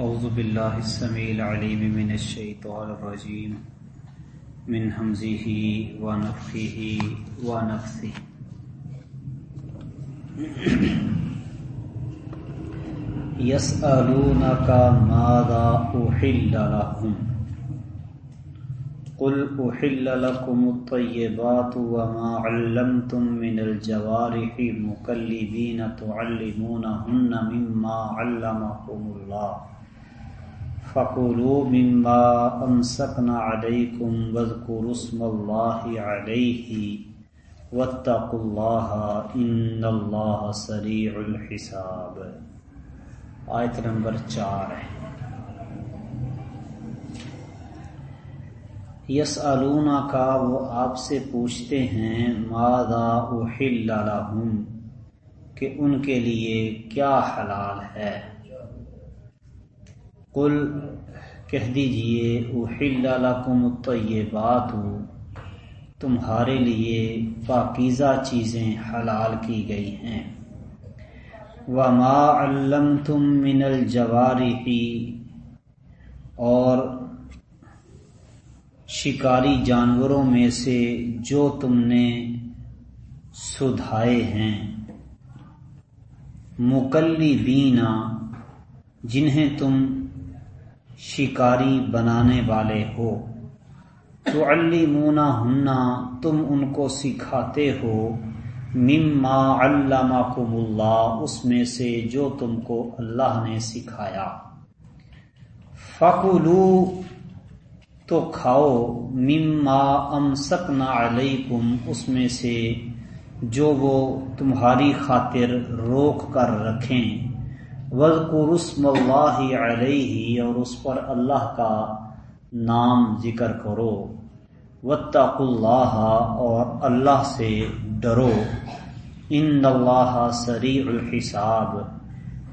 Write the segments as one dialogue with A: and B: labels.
A: أعوذ بالله السميع العليم من الشيطان الرجيم. من همزه ونفخه ونفثه. يسألونك ماذا أحل لهم؟ قل أحل لكم الطيبات وما علمتم من الجوارح مكلبين تعلمونهن مما علمكم الله. فكلوا مما أمسكنا عليكم واذكروا اسم الله عليه واتقوا الله إن الله سريع الحساب. آیت نمبر چار ہے. یس کا وہ آپ سے پوچھتے ہیں مادا احل لہم کہ ان کے لیے کیا حلال ہے؟ قل، کہہ دیجیے، احل لکم الطیبات تمہارے لیے پاکیزہ چیزیں حلال کی گئی ہیں۔ وما علمتم من الجوارح، اور شکاری جانوروں میں سے جو تم نے سدھائے ہیں۔ مکلی بینا جنہیں تم شکاری بنانے والے ہو۔ تو علمونا ہننا تم ان کو سکھاتے ہو۔ مما علمکم اللہ اس میں سے جو تم کو اللہ نے سکھایا۔ فکلو تو کھاؤ۔ مما امسکنا علیکم اس میں سے جو وہ تمہاری خاطر روک کر رکھیں۔ وزقر رسم اللہ علیہ اور اس پر اللہ کا نام ذکر کرو۔ وطق اللہ اور اللہ سے ڈرو۔ ان اللہ سریع الحساب۔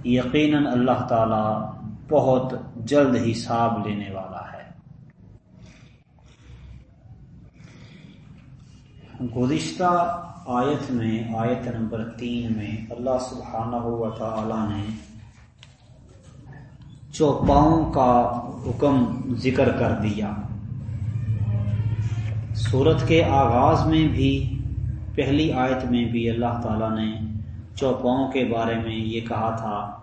A: یقیناً اللہ تعالی بہت جلد حساب لینے والا ہے۔ گزشتہ آیت میں، آیت نمبر تین میں اللہ سبحانہ و تعالی نے چوپاؤں کا حکم ذکر کر دیا۔ صورت کے آغاز میں بھی، پہلی آیت میں بھی اللہ تعالیٰ نے چوپاؤں کے بارے میں یہ کہا تھا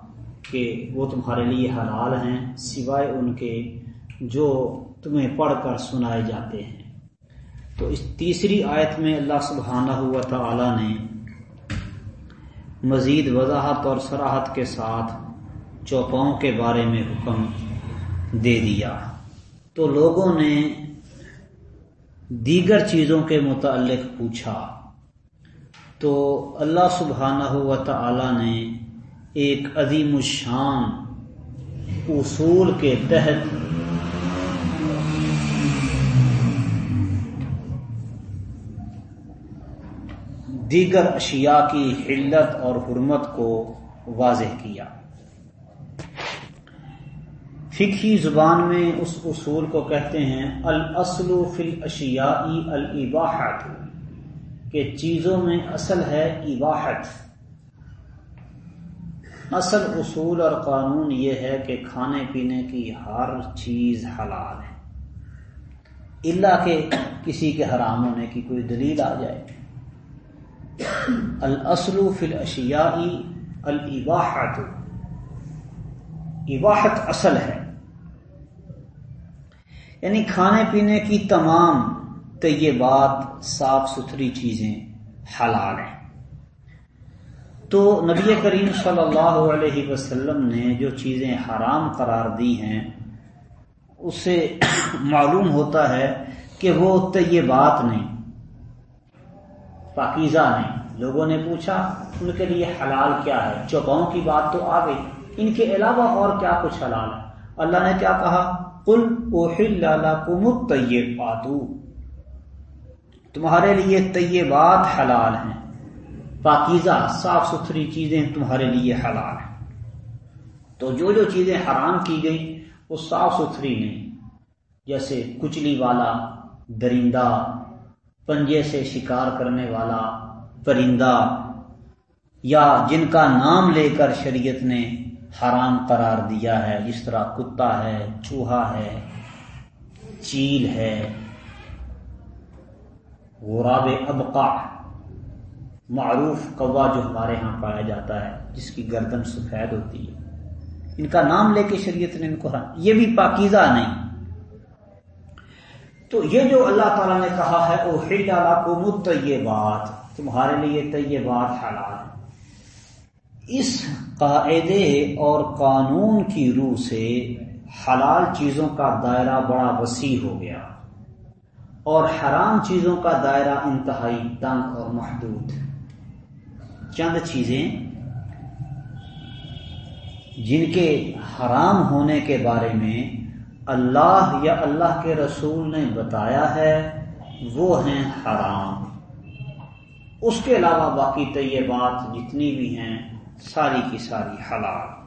A: کہ وہ تمہارے لیے حلال ہیں، سوائے ان کے جو تمہیں پڑھ کر سنائے جاتے ہیں۔ تو اس تیسری آیت میں اللہ سبحانہ ہوا تعالی نے مزید وضاحت اور سراحت کے ساتھ چوپاؤں کے بارے میں حکم دے دیا۔ تو لوگوں نے دیگر چیزوں کے متعلق پوچھا۔ تو اللہ سبحانہ و تعالی نے ایک عظیم الشان اصول کے تحت دیگر اشیاء کی حلت اور حرمت کو واضح کیا۔ فکھی زبان میں اس اصول کو کہتے ہیں الاصل فی الاشیاء الاباحت کہ چیزوں میں اصل ہے اباحت۔ اصل اصول اور قانون یہ ہے کہ کھانے پینے کی ہر چیز حلال ہے۔ اللہ کے کسی کے حرام ہونے کی کوئی دلیل آ جائے۔ الاصل فی الاشیاء الاباحت اباحت اصل ہے۔ یعنی کھانے پینے کی تمام طیبات، صاف ستھری چیزیں حلال ہیں۔ تو نبی کریم صلی اللہ علیہ وسلم نے جو چیزیں حرام قرار دی ہیں اس سے معلوم ہوتا ہے کہ وہ طیبات نہیں، پاکیزہ نہیں۔ لوگوں نے پوچھا، ان کے لیے حلال کیا ہے؟ چوپاؤں کی بات تو آ گئی۔ ان کے علاوہ اور کیا کچھ حلال ہے؟ اللہ نے کیا کہا؟ کل اوہل کمت تمہارے لیے طیبات حلال ہیں۔ پاکیزہ، صاف ستھری چیزیں تمہارے لیے حلال ہیں۔ تو جو جو چیزیں حرام کی گئی وہ صاف ستھری نہیں جیسے کچلی والا، درندہ، پنجے سے شکار کرنے والا، پرندہ، یا جن کا نام لے کر شریعت نے حرام قرار دیا ہے۔ جس طرح کتا ہے، چوہا ہے، چیل ہے۔ غراب ابقا معروف کوا جو ہمارے ہاں پایا جاتا ہے، جس کی گردن سفید ہوتی ہے۔ ان کا نام لے کے شریعت نے ان کو یہ بھی پاکیزہ نہیں۔ تو یہ جو اللہ تعالیٰ نے کہا ہے وہ ہل ڈالا کو مت بات تمہارے لیے تو یہ بات اس قاعدے اور قانون کی روح سے حلال چیزوں کا دائرہ بڑا وسیع ہو گیا اور حرام چیزوں کا دائرہ انتہائی تنگ اور محدود۔ چند چیزیں جن کے حرام ہونے کے بارے میں اللہ یا اللہ کے رسول نے بتایا ہے، وہ ہیں حرام۔ اس کے علاوہ باقی طیبات جتنی بھی ہیں ساری کی ساری حلال۔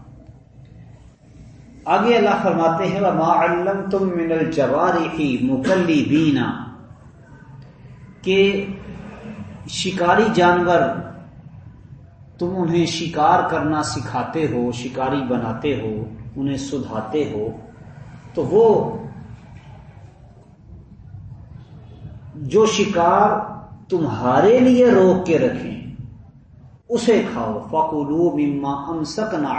A: آگے اللہ فرماتے ہیں ما علم تم من الجواری مکلی بینا کہ شکاری جانور تم انہیں شکار کرنا سکھاتے ہو، شکاری بناتے ہو، انہیں سدھاتے ہو، تو وہ جو شکار تمہارے لیے روک کے رکھیں۔ اسے کھاؤ۔ فکولو مما ام سکنا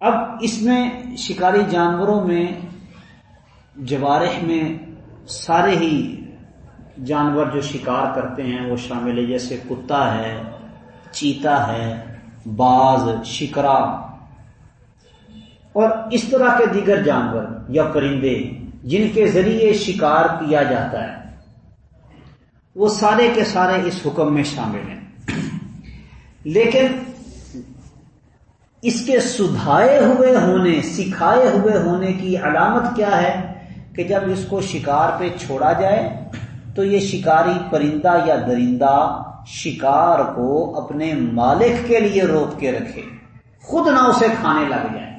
A: اب اس میں شکاری جانوروں میں، جوارح میں سارے ہی جانور جو شکار کرتے ہیں، وہ شامل ہے جیسے کتا ہے، چیتا ہے، باز، شکرا۔ اور اس طرح کے دیگر جانور یا پرندے، جن کے ذریعے شکار کیا جاتا ہے۔ وہ سارے کے سارے اس حکم میں شامل ہیں۔ لیکن اس کے سدھائے ہوئے ہونے، سکھائے ہوئے ہونے کی علامت کیا ہے کہ جب اس کو شکار پہ چھوڑا جائے تو یہ شکاری پرندہ یا درندہ شکار کو اپنے مالک کے لیے روک کے رکھے۔ خود نہ اسے کھانے لگ جائے۔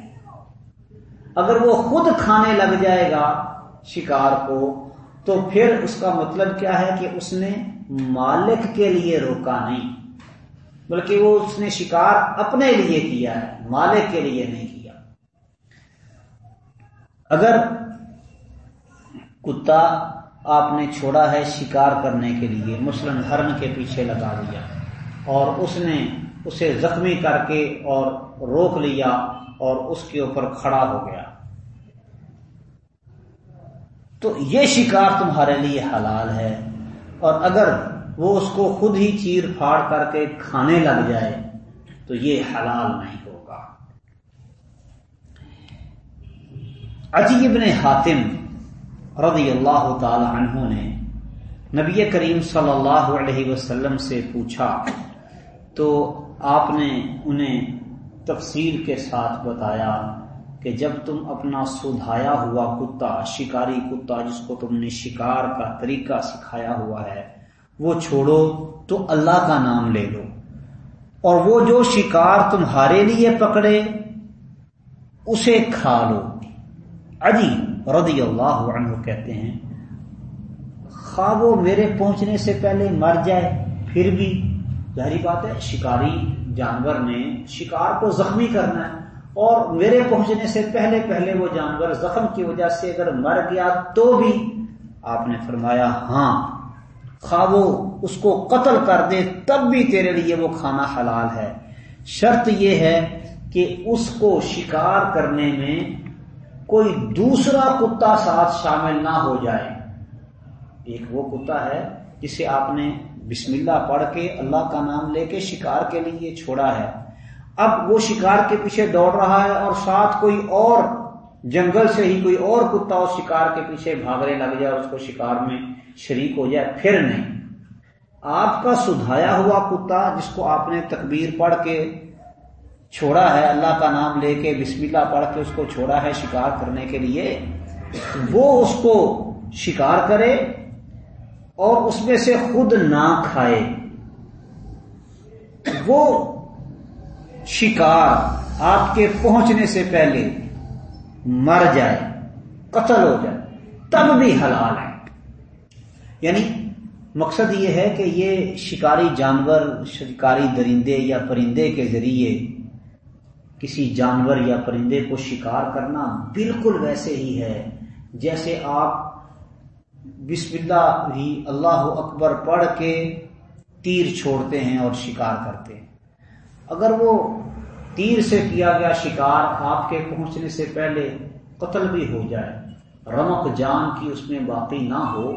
A: اگر وہ خود کھانے لگ جائے گا، شکار کو تو پھر اس کا مطلب کیا ہے کہ اس نے مالک کے لیے روکا نہیں، بلکہ وہ اس نے شکار اپنے لیے کیا ہے، مالک کے لیے نہیں کیا۔ اگر کتا آپ نے چھوڑا ہے شکار کرنے کے لیے، مثلاً ہرن کے پیچھے لگا دیا اور اس نے اسے زخمی کر کے اور روک لیا اور اس کے اوپر کھڑا ہو گیا تو یہ شکار تمہارے لیے حلال ہے۔ اور اگر وہ اس کو خود ہی چیر پھاڑ کر کے کھانے لگ جائے، تو یہ حلال نہیں ہوگا۔ عجیب نے حاتم رضی اللہ تعالی عنہ نے نبی کریم صلی اللہ علیہ وسلم سے پوچھا، تو آپ نے انہیں تفصیل کے ساتھ بتایا کہ جب تم اپنا سدھایا ہوا کتا، شکاری کتا، جس کو تم نے شکار کا طریقہ سکھایا ہوا ہے، وہ چھوڑو، تو اللہ کا نام لے لو۔ اور وہ جو شکار تمہارے لیے پکڑے، اسے کھا لو۔ اجی رضی اللہ عنہ کہتے ہیں خواب وہ میرے پہنچنے سے پہلے مر جائے، پھر بھی۔ ظاہری بات ہے، شکاری جانور نے شکار کو زخمی کرنا ہے۔ اور میرے پہنچنے سے پہلے پہلے وہ جانور زخم کی وجہ سے اگر مر گیا تو بھی آپ نے فرمایا ہاں خواہ اس کو قتل کر دے تب بھی تیرے لیے وہ کھانا حلال ہے۔ شرط یہ ہے کہ اس کو شکار کرنے میں کوئی دوسرا کتا ساتھ شامل نہ ہو جائے۔ ایک وہ کتا ہے جسے آپ نے بسم اللہ پڑھ کے اللہ کا نام لے کے شکار کے لیے چھوڑا ہے۔ اب وہ شکار کے پیچھے دوڑ رہا ہے اور ساتھ کوئی اور جنگل سے ہی کوئی اور کتا اس شکار کے پیچھے بھاگنے لگ جائے اس کو شکار میں شریک ہو جائے، پھر نہیں۔ آپ کا سدھایا ہوا کتا جس کو آپ نے تکبیر پڑھ کے چھوڑا ہے، اللہ کا نام لے کے بسم اللہ پڑھ کے اس کو چھوڑا ہے شکار کرنے کے لیے، وہ اس کو شکار کرے اور اس میں سے خود نہ کھائے۔ وہ شکار آپ کے پہنچنے سے پہلے مر جائے، قتل ہو جائے، تب بھی حلال ہے۔ یعنی مقصد یہ ہے کہ یہ شکاری جانور، شکاری درندے یا پرندے کے ذریعے کسی جانور یا پرندے کو شکار کرنا بالکل ویسے ہی ہے۔ جیسے آپ بسم اللہ بھی اللہ اکبر پڑھ کے تیر چھوڑتے ہیں اور شکار کرتے ہیں۔ اگر وہ تیر سے کیا گیا شکار آپ کے پہنچنے سے پہلے قتل بھی ہو جائے رمک جان کی اس میں باقی نہ ہو،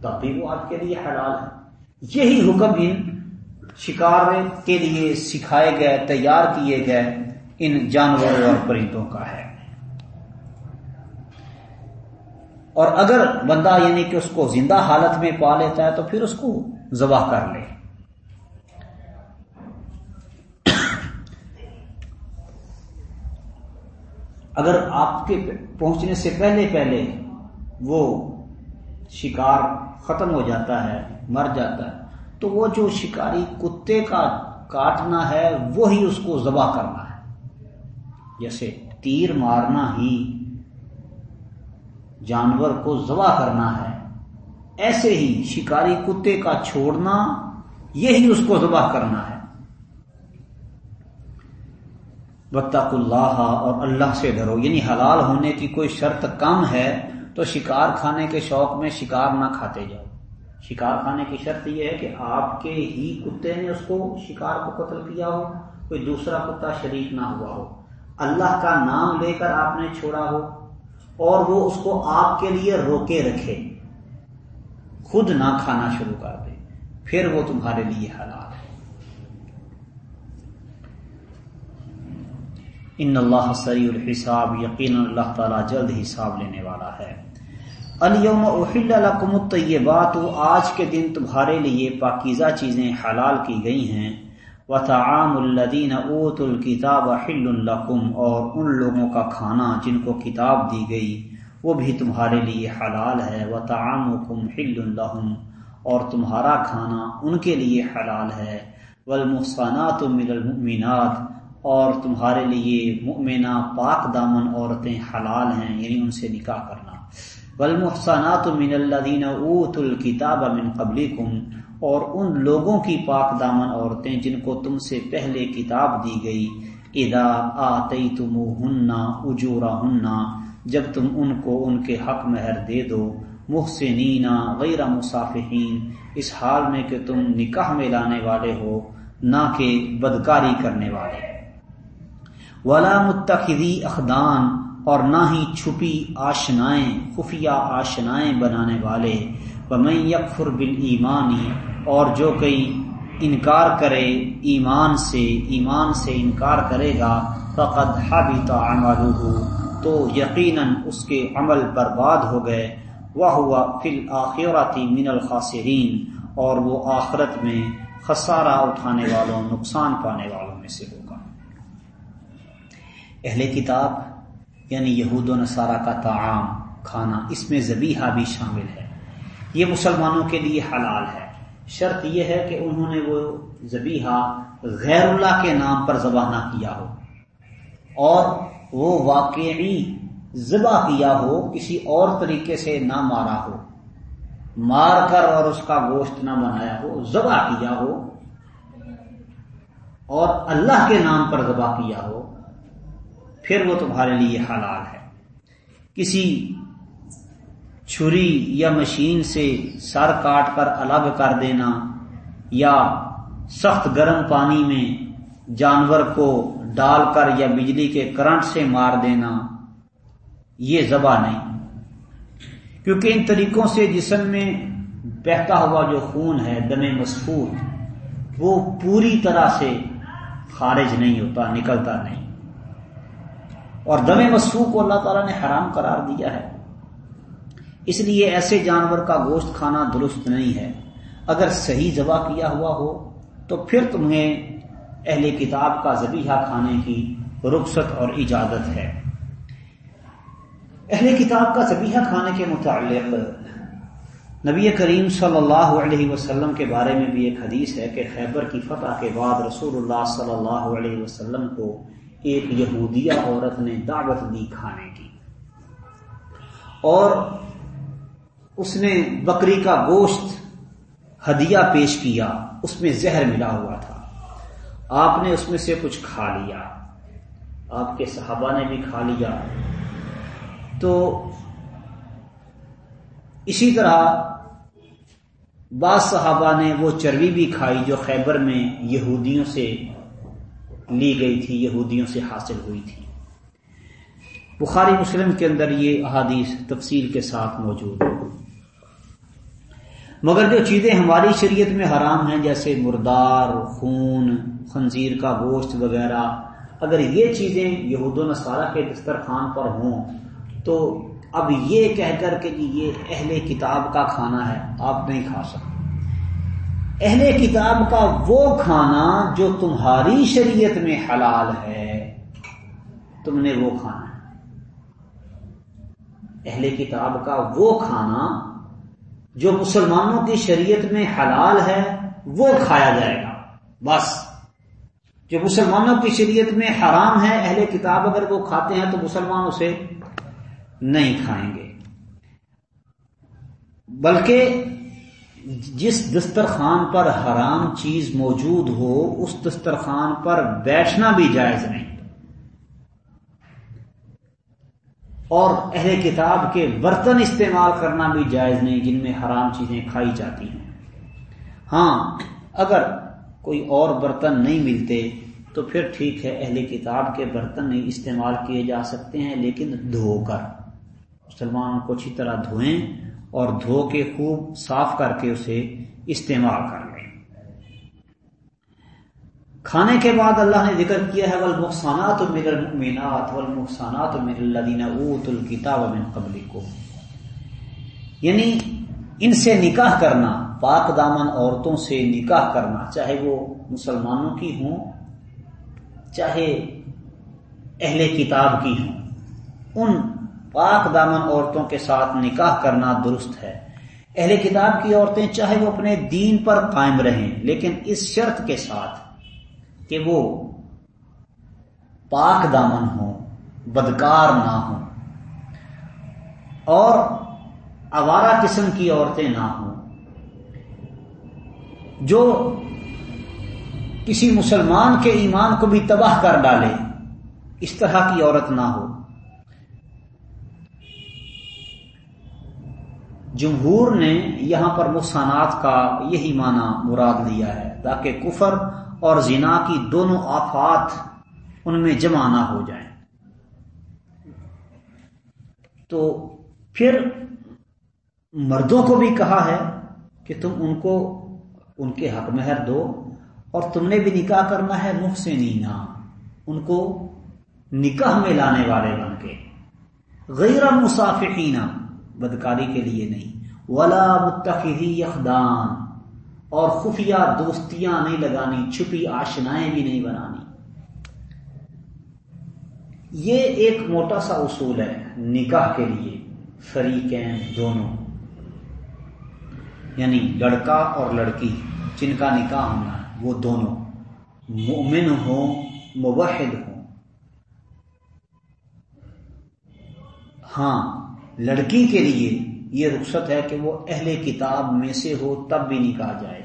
A: تب بھی وہ آپ کے لیے حلال ہے۔ یہی حکم ان شکار کے لیے سکھائے گئے، تیار کیے گئے ان جانوروں اور پرندوں کا ہے۔ اور اگر بندہ یعنی کہ اس کو زندہ حالت میں پا لیتا ہے تو پھر اس کو ذبح کر لے۔ اگر آپ کے پہنچنے سے پہلے پہلے وہ شکار ختم ہو جاتا ہے، مر جاتا ہے، تو وہ جو شکاری کتے کا کاٹنا ہے، وہی اس کو ذبح کرنا ہے۔ جیسے تیر مارنا ہی جانور کو ذبح کرنا ہے، ایسے ہی شکاری کتے کا چھوڑنا، یہی اس کو ذبح کرنا ہے۔ بطخ اللہ اور اللہ سے ڈرو۔ یعنی حلال ہونے کی کوئی شرط کم ہے تو شکار کھانے کے شوق میں شکار نہ کھاتے جاؤ۔ شکار کھانے کی شرط یہ ہے کہ آپ کے ہی کتے نے اس کو شکار کو قتل کیا ہو، کوئی دوسرا کتا شریک نہ ہوا ہو۔ اللہ کا نام لے کر آپ نے چھوڑا ہو اور وہ اس کو آپ کے لیے روکے رکھے۔ خود نہ کھانا شروع کر دے، پھر وہ تمہارے لیے حلال ہے۔ ان اللہ سری الحساب یقین اللہ تعالیٰ جلد حساب لینے والا ہے۔ الیوم احل لکم الطیبات، آج کے دن تمہارے لیے پاکیزہ چیزیں حلال کی گئی ہیں۔ وطعام الذین اوت الکتاب حل لکم، اور ان لوگوں کا کھانا جن کو کتاب دی گئی، وہ بھی تمہارے لیے حلال ہے۔ وطعامکم حل لہم، اور تمہارا کھانا ان کے لیے حلال ہے۔ والمحصنات من المؤمنات اور تمہارے لیے مؤمنہ پاک دامن عورتیں حلال ہیں یعنی ان سے نکاح کرنا۔ والمحصنات من الذین اوت الکتاب من قبلکم اور ان لوگوں کی پاک دامن عورتیں جن کو تم سے پہلے کتاب دی گئی۔ اذا آتیتموہن اجورہن جب تم ان کو ان کے حق مہر دے دو۔ محسنین غیر مصافحین اس حال میں کہ تم نکاح میں لانے والے ہو، نہ کہ بدکاری کرنے والے۔ ولا متخذی اخدان اور نہ ہی چھپی آشنائیں، خفیہ آشنائیں بنانے والے۔ بمن یکفر بال ایمانی اور جو کئی انکار کرے ایمان سے ایمان سے انکار کرے گا، فقد حبط عمله۔ تو یقیناً اس کے عمل برباد ہو گئے۔ وہ ہوا فی الآخرتی من الخاسرین اور وہ آخرت میں خسارہ اٹھانے والوں، نقصان پانے والوں میں سے ہوگا اہل کتاب یعنی یہود و نصارہ کا تعام کھانا، اس میں زبیحہ بھی شامل ہے۔ یہ مسلمانوں کے لیے حلال ہے۔ شرط یہ ہے کہ انہوں نے وہ زبیحہ غیر اللہ کے نام پر ذبح نہ کیا ہو۔ اور وہ واقعی ذبح کیا ہو، کسی اور طریقے سے نہ مارا ہو۔ مار کر اور اس کا گوشت نہ بنایا ہو، ذبح کیا ہو اور اللہ کے نام پر ذبح کیا ہو۔ پھر وہ تمہارے لیے حلال ہے۔ کسی چھری یا مشین سے سر کاٹ کر الگ کر دینا یا سخت گرم پانی میں جانور کو ڈال کر یا بجلی کے کرنٹ سے مار دینا، یہ زبا نہیں۔ کیونکہ ان طریقوں سے جسم میں بہتا ہوا جو خون ہے، دم مسفوط وہ پوری طرح سے خارج نہیں ہوتا، نکلتا نہیں۔ اور دم مسفو کو اللہ تعالیٰ نے حرام قرار دیا ہے۔ اس لیے ایسے جانور کا گوشت کھانا درست نہیں ہے۔ اگر صحیح ذبح کیا ہوا ہو، تو پھر تمہیں اہل کتاب کا ذبیحہ کھانے کی رخصت اور اجازت ہے۔ اہل کتاب کا ذبیحہ کھانے کے متعلق نبی کریم صلی اللہ علیہ وسلم کے بارے میں بھی ایک حدیث ہے کہ خیبر کی فتح کے بعد رسول اللہ صلی اللہ علیہ وسلم کو ایک یہودیہ عورت نے دعوت دی کھانے کی۔ اور اس نے بکری کا گوشت ہدیہ پیش کیا، اس میں زہر ملا ہوا تھا۔ آپ نے اس میں سے کچھ کھا لیا۔ آپ کے صحابہ نے بھی کھا لیا۔ تو اسی طرح بعض صحابہ نے وہ چربی بھی کھائی جو خیبر میں یہودیوں سے لی گئی تھی، یہودیوں سے حاصل ہوئی تھی۔ بخاری مسلم کے اندر یہ احادیث تفصیل کے ساتھ موجود ہے مگر جو چیزیں ہماری شریعت میں حرام ہیں، جیسے مردار، خون، خنزیر کا گوشت وغیرہ، اگر یہ چیزیں یہود و نصارہ کے دسترخوان پر ہوں، تو اب یہ کہہ کر کہ یہ اہل کتاب کا کھانا ہے، آپ نہیں کھا سکتے۔ اہل کتاب کا وہ کھانا جو تمہاری شریعت میں حلال ہے۔ تم نے وہ کھانا۔ اہل کتاب کا وہ کھانا جو مسلمانوں کی شریعت میں حلال ہے، وہ کھایا جائے گا۔ بس۔ جو مسلمانوں کی شریعت میں حرام ہے، اہل کتاب اگر وہ کھاتے ہیں تو مسلمان اسے نہیں کھائیں گے۔ بلکہ جس دسترخوان پر حرام چیز موجود ہو، اس دسترخوان پر بیٹھنا بھی جائز نہیں۔ اور اہل کتاب کے برتن استعمال کرنا بھی جائز نہیں جن میں حرام چیزیں کھائی جاتی ہیں۔ ہاں اگر کوئی اور برتن نہیں ملتے تو پھر ٹھیک ہے، اہل کتاب کے برتن نہیں استعمال کیے جا سکتے ہیں، لیکن دھو کر۔ مسلمان کو اچھی طرح دھوئیں۔ اور دھو کے خوب صاف کر کے اسے استعمال کر لیں۔ کھانے کے بعد اللہ نے ذکر کیا ہے والمحصانات من المؤمنات والمحصانات من الذين اوتوا الكتاب من قبلكم۔ یعنی ان سے نکاح کرنا، پاک دامن عورتوں سے نکاح کرنا، چاہے وہ مسلمانوں کی ہوں، چاہے اہل کتاب کی ہوں، ان پاک دامن عورتوں کے ساتھ نکاح کرنا درست ہے۔ اہل کتاب کی عورتیں چاہے وہ اپنے دین پر قائم رہیں، لیکن اس شرط کے ساتھ کہ وہ پاک دامن ہو بدکار نہ ہوں۔ اور آوارہ قسم کی عورتیں نہ ہوں۔ جو کسی مسلمان کے ایمان کو بھی تباہ کر ڈالے، اس طرح کی عورت نہ ہو۔ جمہور نے یہاں پر مسانات کا یہی معنی مراد لیا ہے، تاکہ کفر اور زنا کی دونوں آفات ان میں جمع نہ ہو جائیں۔ تو پھر مردوں کو بھی کہا ہے کہ تم ان کو ان کے حق مہر دو، اور تم نے بھی نکاح کرنا ہے مخ سے نینا ان کو نکاح میں لانے والے بن کے۔ غیر مسافقین بدکاری کے لیے نہیں۔ ولا متخذی یخدان اور خفیہ دوستیاں نہیں لگانی، چھپی آشنائیں بھی نہیں بنانی۔ یہ ایک موٹا سا اصول ہے نکاح کے لیے، فریقین دونوں۔ یعنی لڑکا اور لڑکی، جن کا نکاح ہونا ہے، وہ دونوں۔ مومن ہوں مبحد ہوں۔ ہاں لڑکی کے لیے یہ رخصت ہے کہ وہ اہل کتاب میں سے ہو، تب بھی نکاح جائے۔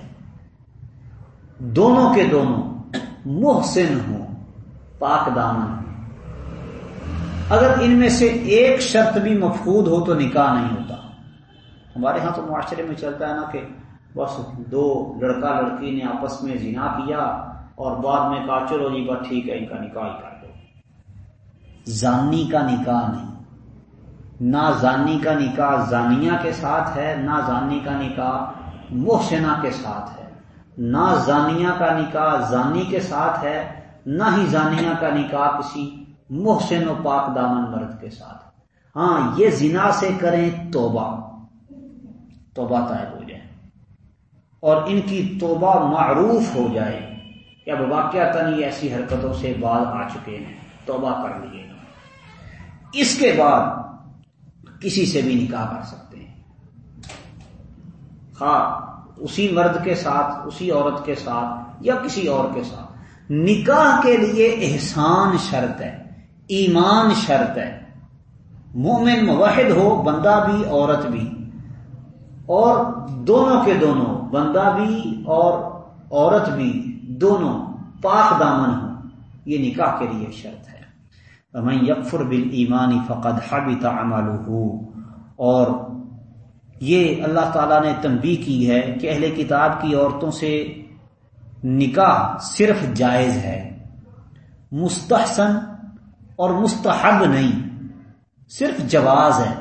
A: دونوں کے دونوں محسن ہوں، پاک دامن اگر ان میں سے ایک شرط بھی مفقود ہو تو نکاح نہیں ہوتا۔ ہمارے ہاں تو معاشرے میں چلتا ہے نا کہ بس دو لڑکا لڑکی نے آپس میں زنا کیا اور بعد میں کہا، چلو جی بس ٹھیک ہے، ان کا نکاح ہی کر دو۔ زانی کا نکاح نہیں۔ نہ زانی کا نکاح زانیہ کے ساتھ ہے، نہ زانی کا نکاح محسنہ کے ساتھ ہے۔ نہ زانیہ کا نکاح زانی کے ساتھ ہے، نہ ہی زانیہ کا نکاح کسی محسن و پاک دامن مرد کے ساتھ۔ ہاں یہ زنا سے کریں توبہ۔ توبہ طائب ہو جائے اور ان کی توبہ معروف ہو جائے۔ کہ اب واقعہ تنی ایسی حرکتوں سے بعد آ چکے ہیں۔ توبہ کر لیے اس کے بعد کسی سے بھی نکاح کر سکتے ہیں۔ ہاں اسی مرد کے ساتھ، اسی عورت کے ساتھ یا کسی اور کے ساتھ۔ نکاح کے لیے احسان شرط ہے، ایمان شرط ہے۔ مومن موحد ہو، بندہ بھی، عورت بھی۔ اور دونوں کے دونوں، بندہ بھی اور عورت بھی، دونوں پاک دامن ہوں۔ یہ نکاح کے لیے شرط ہے۔ میں یکفر بل ایمانی فقد حبت عمله اور یہ اللہ تعالی نے تنبیہ کی ہے کہ اہل کتاب کی عورتوں سے نکاح صرف جائز ہے۔ مستحسن اور مستحب نہیں، صرف جواز ہے۔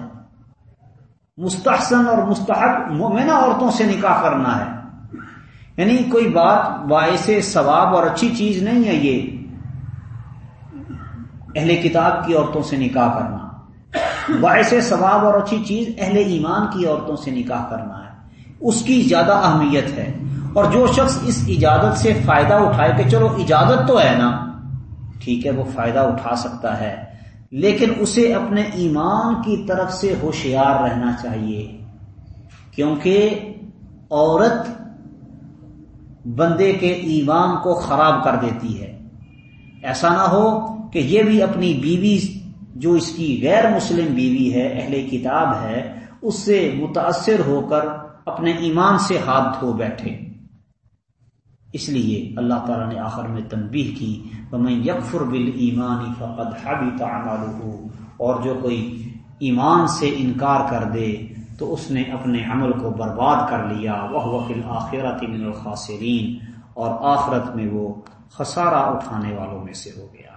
A: مستحسن اور مستحب مومنہ عورتوں سے نکاح کرنا ہے۔ یعنی کوئی بات باعث ثواب اور اچھی چیز نہیں ہے یہ۔ اہل کتاب کی عورتوں سے نکاح کرنا باعث ثواب اور اچھی چیز اہل ایمان کی عورتوں سے نکاح کرنا ہے۔ اس کی زیادہ اہمیت ہے۔ اور جو شخص اس اجازت سے فائدہ اٹھائے کہ چلو اجازت تو ہے نا، ٹھیک ہے، وہ فائدہ اٹھا سکتا ہے۔ لیکن اسے اپنے ایمان کی طرف سے ہوشیار رہنا چاہیے۔ کیونکہ عورت بندے کے ایمان کو خراب کر دیتی ہے۔ ایسا نہ ہو کہ یہ بھی اپنی بیوی جو اس کی غیر مسلم بیوی ہے، اہل کتاب ہے، اس سے متاثر ہو کر اپنے ایمان سے ہاتھ دھو بیٹھے۔ اس لیے اللہ تعالیٰ نے آخر میں تنبیہ کی میں یکفر بل ایمانی فقد حبی اور جو کوئی ایمان سے انکار کر دے تو اس نے اپنے عمل کو برباد کر لیا۔ وہ وکیل آخرت من الخاصرین اور آخرت میں وہ خسارہ اٹھانے والوں میں سے ہو گیا۔